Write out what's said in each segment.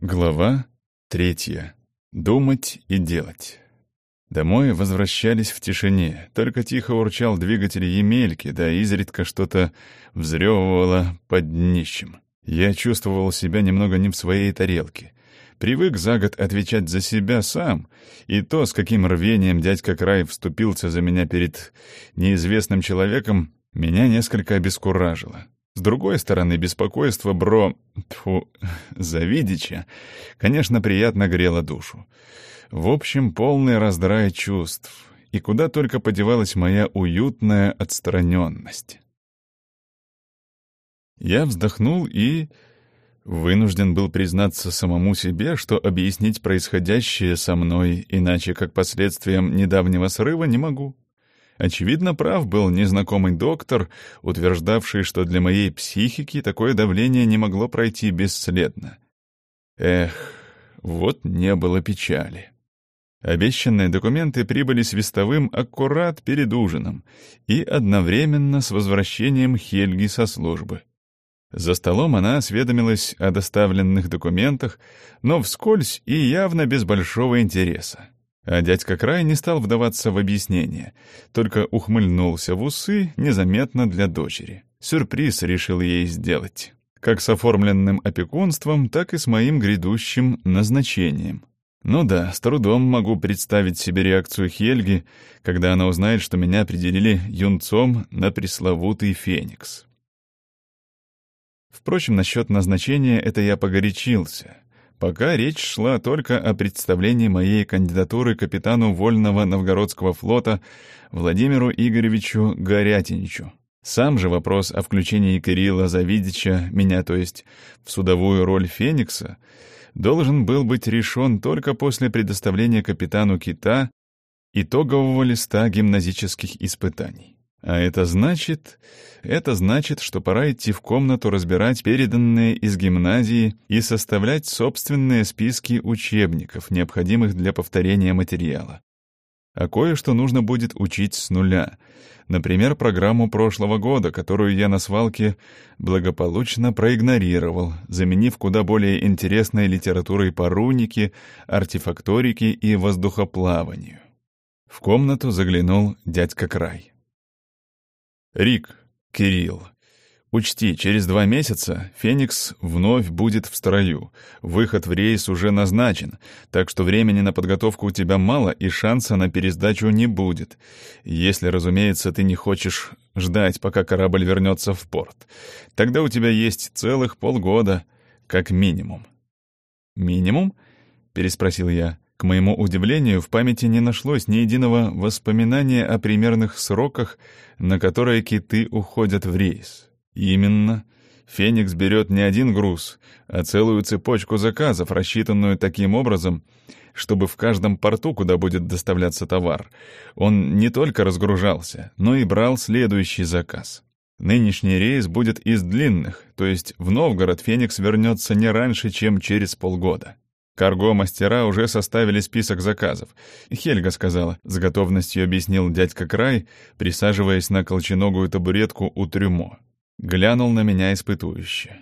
Глава третья. Думать и делать. Домой возвращались в тишине, только тихо урчал двигатель Емельки, да изредка что-то взрёвывало под днищем. Я чувствовал себя немного не в своей тарелке. Привык за год отвечать за себя сам, и то, с каким рвением дядька Край вступился за меня перед неизвестным человеком, меня несколько обескуражило. С другой стороны, беспокойство бро... Тьфу, Завидича, конечно, приятно грело душу. В общем, полный раздрай чувств. И куда только подевалась моя уютная отстраненность. Я вздохнул и... Вынужден был признаться самому себе, что объяснить происходящее со мной иначе как последствием недавнего срыва не могу. Очевидно, прав был незнакомый доктор, утверждавший, что для моей психики такое давление не могло пройти бесследно. Эх, вот не было печали. Обещанные документы прибыли свистовым аккурат перед ужином и одновременно с возвращением Хельги со службы. За столом она осведомилась о доставленных документах, но вскользь и явно без большого интереса. А дядька Край не стал вдаваться в объяснение, только ухмыльнулся в усы незаметно для дочери. Сюрприз решил ей сделать. Как с оформленным опекунством, так и с моим грядущим назначением. Ну да, с трудом могу представить себе реакцию Хельги, когда она узнает, что меня определили юнцом на пресловутый Феникс. Впрочем, насчет назначения это я погорячился — Пока речь шла только о представлении моей кандидатуры капитану Вольного Новгородского флота Владимиру Игоревичу Горятиничу. Сам же вопрос о включении Кирилла Завидича, меня то есть, в судовую роль Феникса, должен был быть решен только после предоставления капитану Кита итогового листа гимназических испытаний. А это значит... Это значит, что пора идти в комнату разбирать переданные из гимназии и составлять собственные списки учебников, необходимых для повторения материала. А кое-что нужно будет учить с нуля. Например, программу прошлого года, которую я на свалке благополучно проигнорировал, заменив куда более интересной литературой по рунике, артефакторике и воздухоплаванию. В комнату заглянул дядька Край. Рик, Кирилл, учти, через два месяца Феникс вновь будет в строю. Выход в рейс уже назначен, так что времени на подготовку у тебя мало и шанса на пересдачу не будет. Если, разумеется, ты не хочешь ждать, пока корабль вернется в порт. Тогда у тебя есть целых полгода, как минимум. «Минимум?» — переспросил я. К моему удивлению, в памяти не нашлось ни единого воспоминания о примерных сроках, на которые киты уходят в рейс. Именно. Феникс берет не один груз, а целую цепочку заказов, рассчитанную таким образом, чтобы в каждом порту, куда будет доставляться товар, он не только разгружался, но и брал следующий заказ. Нынешний рейс будет из длинных, то есть в Новгород Феникс вернется не раньше, чем через полгода. Карго-мастера уже составили список заказов. Хельга сказала, с готовностью объяснил дядька Край, присаживаясь на колченогую табуретку у трюмо. Глянул на меня испытующе.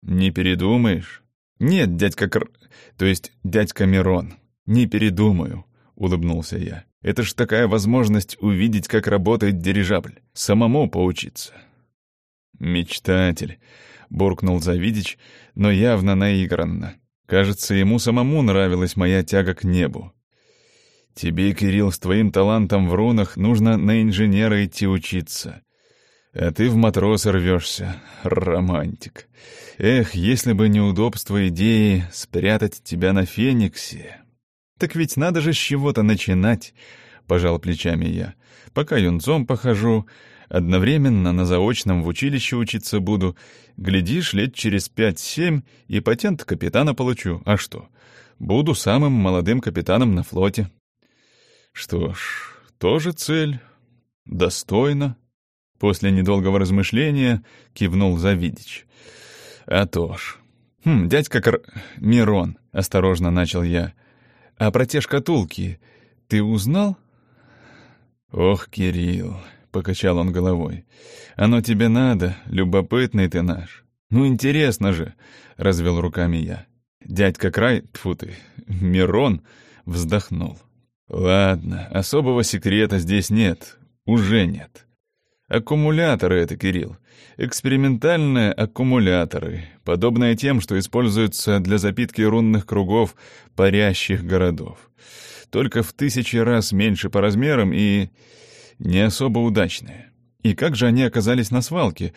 «Не передумаешь?» «Нет, дядька Кр... то есть дядька Мирон. Не передумаю», — улыбнулся я. «Это ж такая возможность увидеть, как работает дирижабль. Самому поучиться». «Мечтатель», — буркнул Завидич, но явно наигранно. Кажется, ему самому нравилась моя тяга к небу. Тебе, Кирилл, с твоим талантом в рунах нужно на инженера идти учиться. А ты в матросы рвешься, романтик. Эх, если бы неудобство идеи спрятать тебя на Фениксе. Так ведь надо же с чего-то начинать, — пожал плечами я. Пока юнцом похожу, Одновременно на заочном в училище учиться буду. Глядишь, лет через пять-семь и патент капитана получу. А что? Буду самым молодым капитаном на флоте. Что ж, тоже цель. Достойно. После недолгого размышления кивнул Завидич. А то ж. Хм, дядька Кар... Мирон, осторожно начал я. А про те шкатулки ты узнал? Ох, Кирилл, покачал он головой. «Оно тебе надо, любопытный ты наш». «Ну, интересно же», — развел руками я. Дядька Край, тьфу ты, Мирон, вздохнул. Ладно, особого секрета здесь нет, уже нет. Аккумуляторы это, Кирилл. Экспериментальные аккумуляторы, подобные тем, что используются для запитки рунных кругов парящих городов. Только в тысячи раз меньше по размерам и не особо удачные. И как же они оказались на свалке?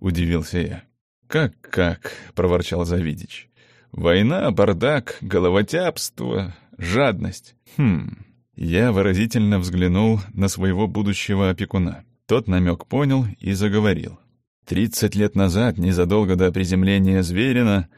Удивился я. «Как-как?» — проворчал Завидич. «Война, бардак, головотяпство, жадность. Хм...» Я выразительно взглянул на своего будущего опекуна. Тот намек понял и заговорил. Тридцать лет назад, незадолго до приземления Зверина,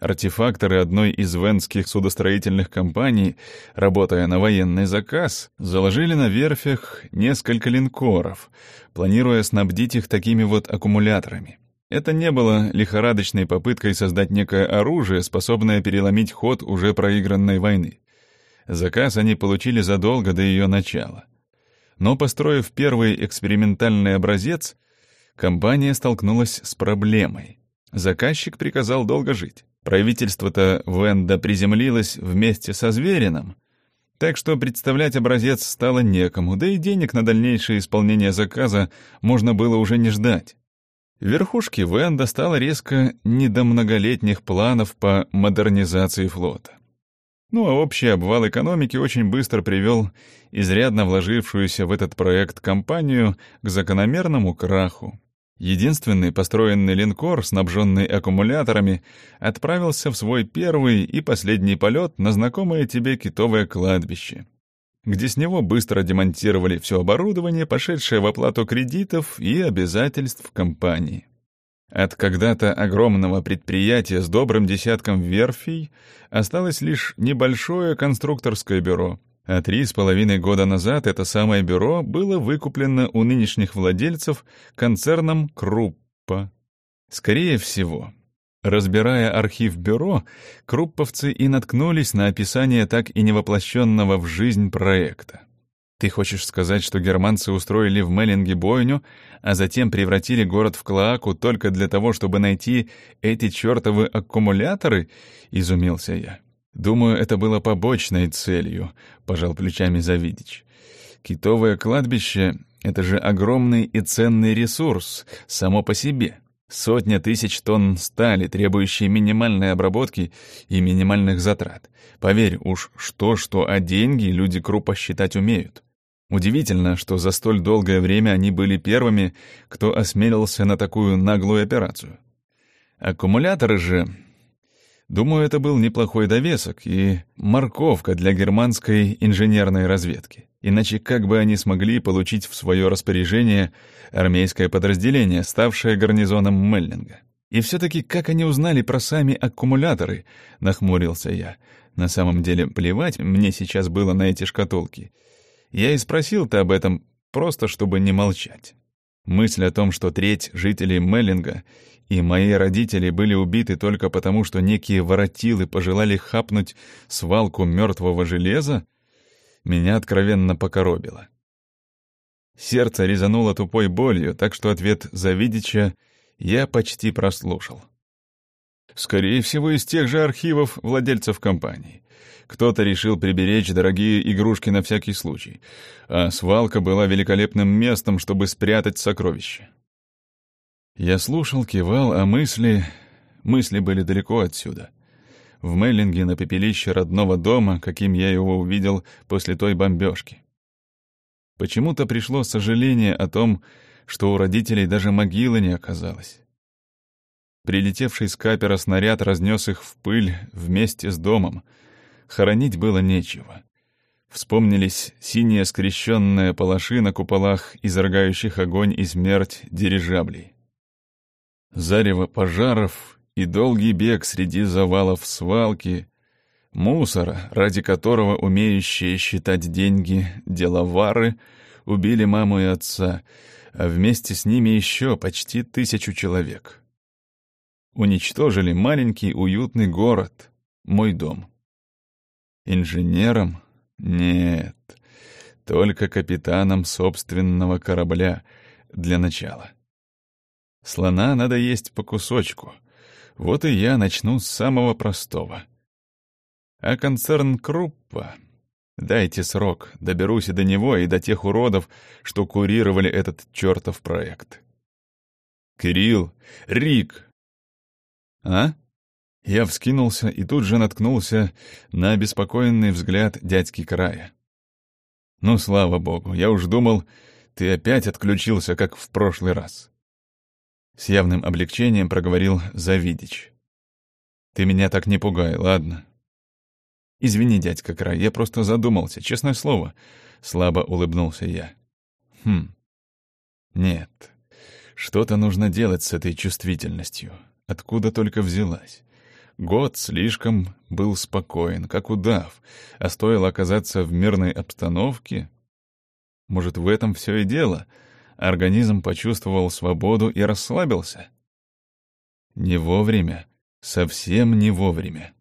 артефакторы одной из венских судостроительных компаний, работая на военный заказ, заложили на верфях несколько линкоров, планируя снабдить их такими вот аккумуляторами. Это не было лихорадочной попыткой создать некое оружие, способное переломить ход уже проигранной войны. Заказ они получили задолго до ее начала. Но, построив первый экспериментальный образец, компания столкнулась с проблемой. Заказчик приказал долго жить. Правительство-то Венда приземлилось вместе со Зверином, так что представлять образец стало некому, да и денег на дальнейшее исполнение заказа можно было уже не ждать. Верхушке Венда стало резко не до многолетних планов по модернизации флота. Ну а общий обвал экономики очень быстро привел изрядно вложившуюся в этот проект компанию к закономерному краху. Единственный построенный линкор, снабженный аккумуляторами, отправился в свой первый и последний полет на знакомое тебе китовое кладбище, где с него быстро демонтировали все оборудование, пошедшее в оплату кредитов и обязательств компании. От когда-то огромного предприятия с добрым десятком верфей осталось лишь небольшое конструкторское бюро, а три с половиной года назад это самое бюро было выкуплено у нынешних владельцев концерном Круппа. Скорее всего, разбирая архив бюро, крупповцы и наткнулись на описание так и невоплощенного в жизнь проекта. Ты хочешь сказать, что германцы устроили в Меллинге бойню, а затем превратили город в клоаку только для того, чтобы найти эти чертовы аккумуляторы? Изумился я. Думаю, это было побочной целью, пожал плечами Завидич. Китовое кладбище — это же огромный и ценный ресурс само по себе. Сотня тысяч тонн стали, требующие минимальной обработки и минимальных затрат. Поверь уж, что-что, а деньги люди крупо считать умеют. Удивительно, что за столь долгое время они были первыми, кто осмелился на такую наглую операцию. Аккумуляторы же... Думаю, это был неплохой довесок и морковка для германской инженерной разведки. Иначе как бы они смогли получить в свое распоряжение армейское подразделение, ставшее гарнизоном Меллинга? И все-таки как они узнали про сами аккумуляторы, нахмурился я. На самом деле плевать мне сейчас было на эти шкатулки — я и спросил-то об этом, просто чтобы не молчать. Мысль о том, что треть жителей Меллинга и мои родители были убиты только потому, что некие воротилы пожелали хапнуть свалку мертвого железа, меня откровенно покоробило. Сердце резануло тупой болью, так что ответ Завидича я почти прослушал. Скорее всего, из тех же архивов владельцев компании. Кто-то решил приберечь дорогие игрушки на всякий случай, а свалка была великолепным местом, чтобы спрятать сокровища. Я слушал, кивал, а мысли... Мысли были далеко отсюда. В Меллинге на пепелище родного дома, каким я его увидел после той бомбежки. Почему-то пришло сожаление о том, что у родителей даже могилы не оказалось. Прилетевший с капера снаряд разнес их в пыль вместе с домом — хоронить было нечего. Вспомнились синие скрещенные палаши на куполах, изрыгающих огонь и смерть дирижаблей. Зарево пожаров и долгий бег среди завалов свалки, мусора, ради которого умеющие считать деньги деловары убили маму и отца, а вместе с ними еще почти тысячу человек. Уничтожили маленький уютный город, мой дом. Инженером? Нет. Только капитаном собственного корабля для начала. Слона надо есть по кусочку. Вот и я начну с самого простого. А концерн Круппа... Дайте срок, доберусь и до него, и до тех уродов, что курировали этот чертов проект. «Кирилл! Рик!» «А?» Я вскинулся и тут же наткнулся на обеспокоенный взгляд дядьки Края. «Ну, слава богу, я уж думал, ты опять отключился, как в прошлый раз». С явным облегчением проговорил Завидич. «Ты меня так не пугай, ладно?» «Извини, дядька Край, я просто задумался, честное слово», — слабо улыбнулся я. «Хм. Нет. Что-то нужно делать с этой чувствительностью. Откуда только взялась. Год слишком был спокоен, как удав, а стоило оказаться в мирной обстановке... Может, в этом все и дело? Организм почувствовал свободу и расслабился? Не вовремя, совсем не вовремя.